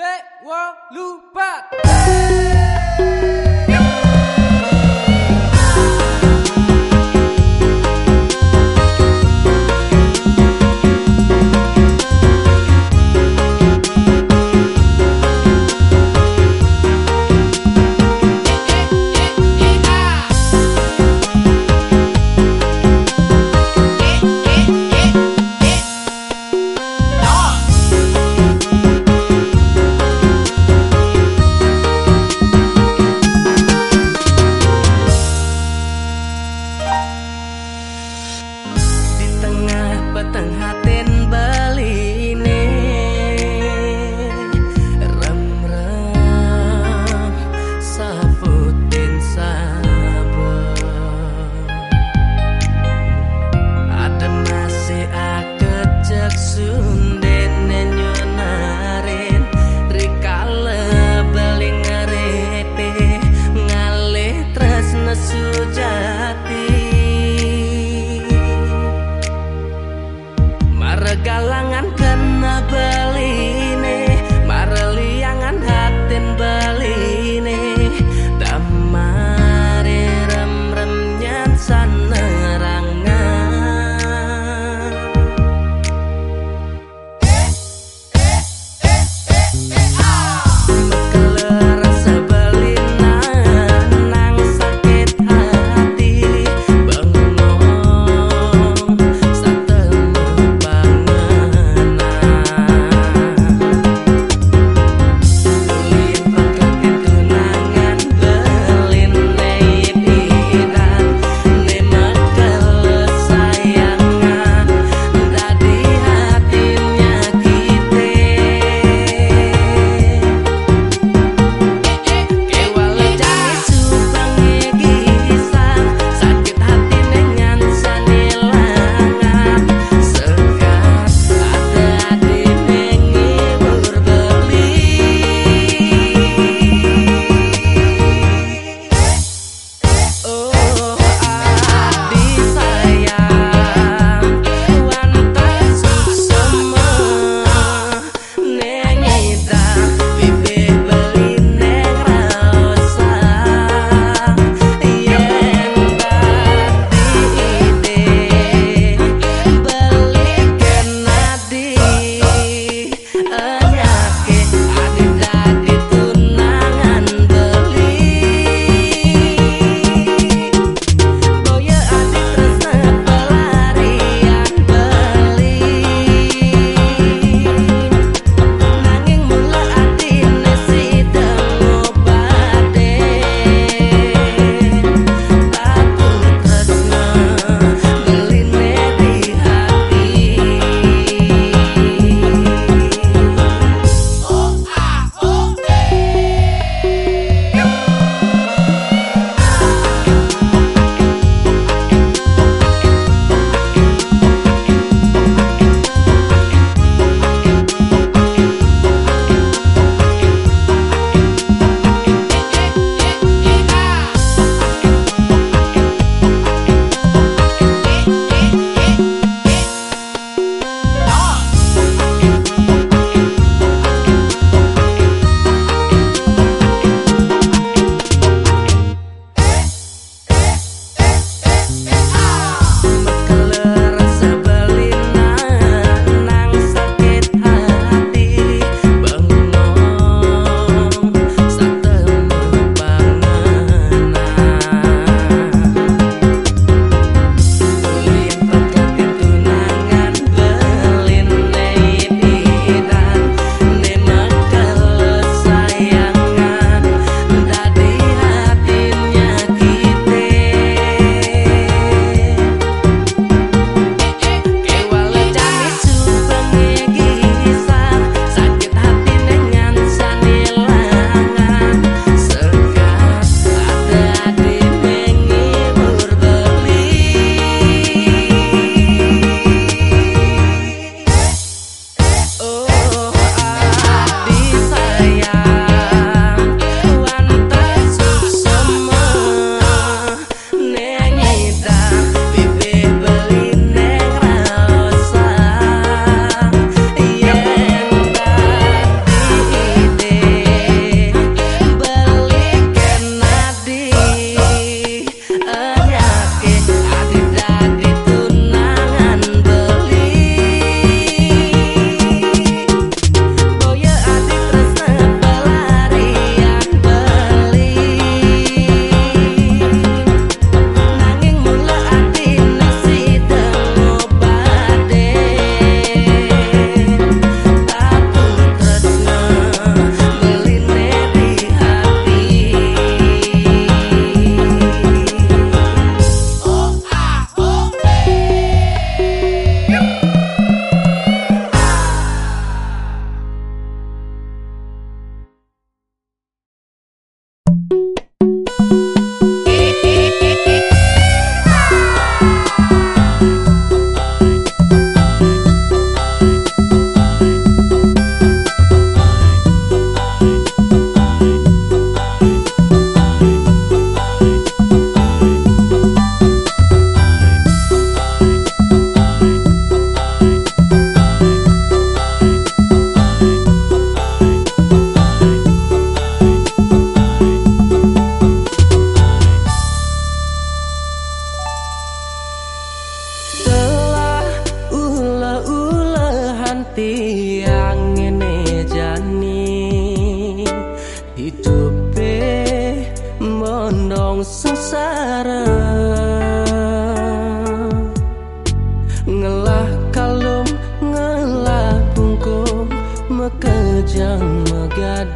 Dewa lupa.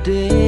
day.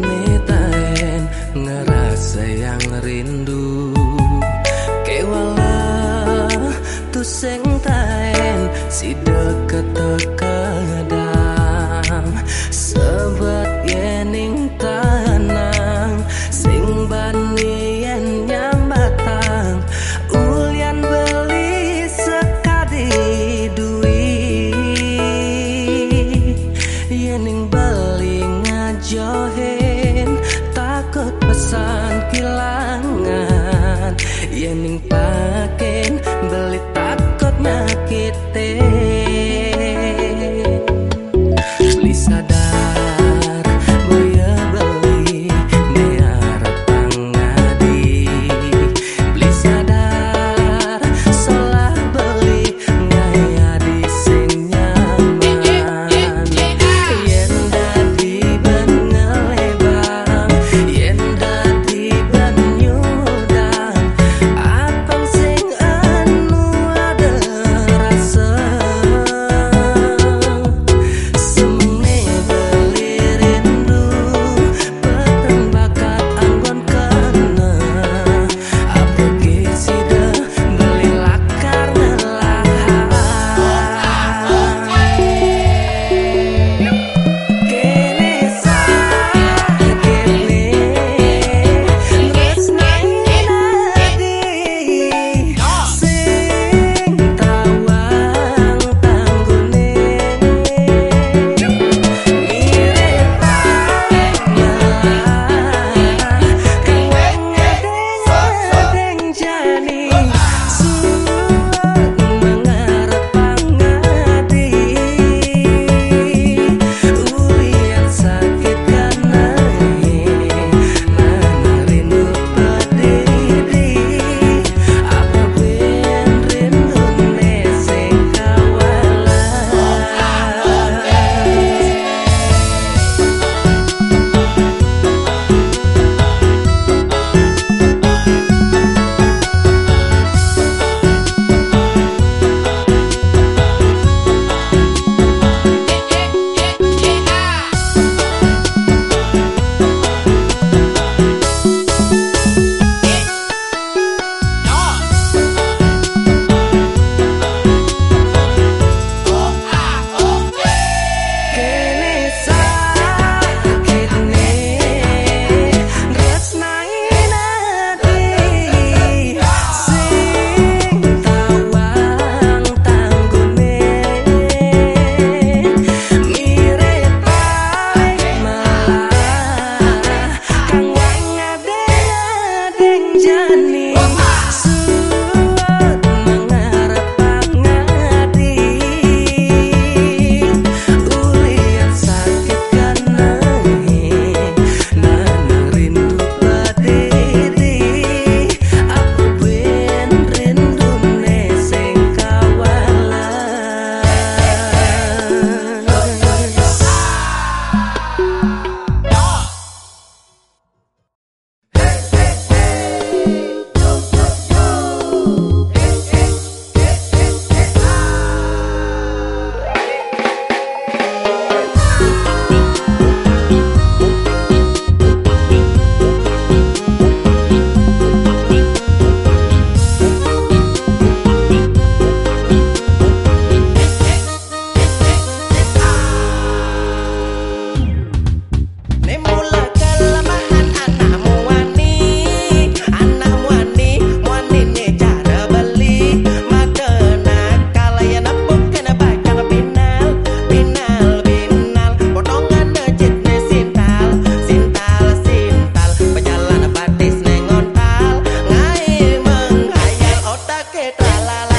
metaen ngerasa yang rindu. Kewala tuh seng taen si deket-deket que tra la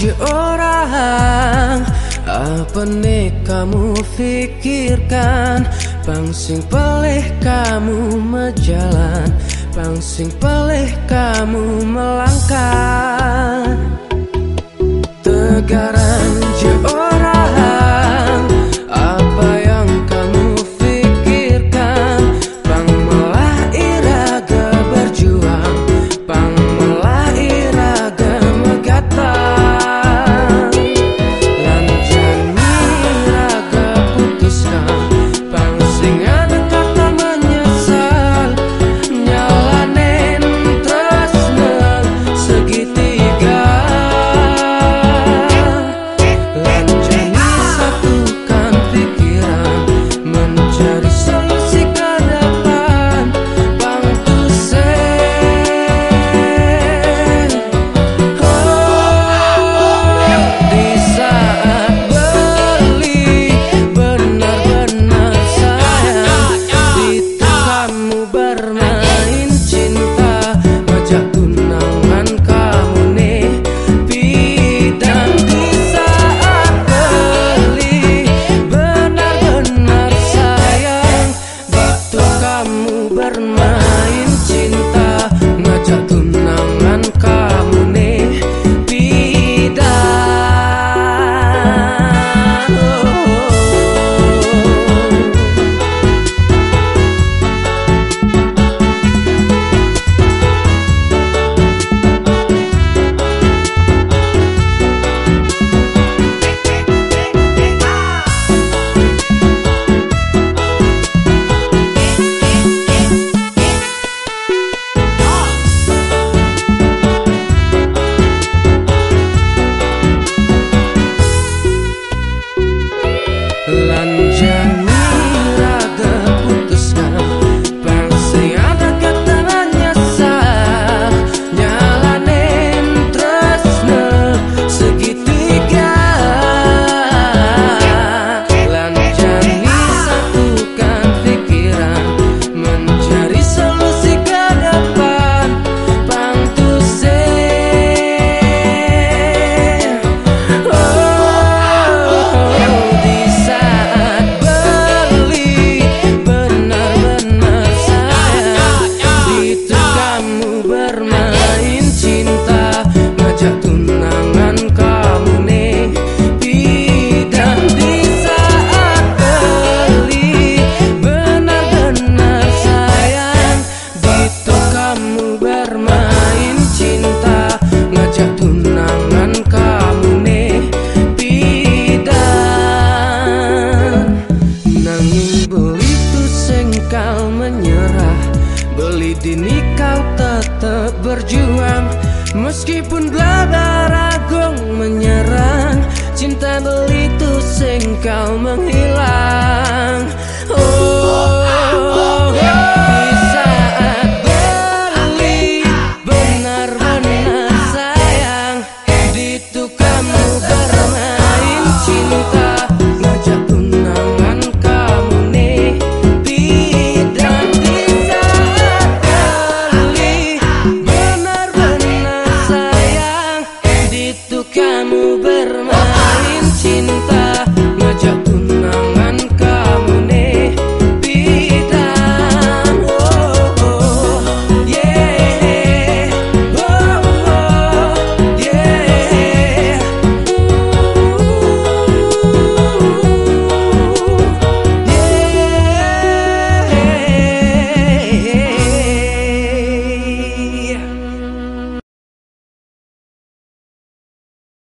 puji orang. Apa nih kamu pikirkan? Pangsing pelih kamu menjalan Pangsing pelih kamu melangkah. Tegaran je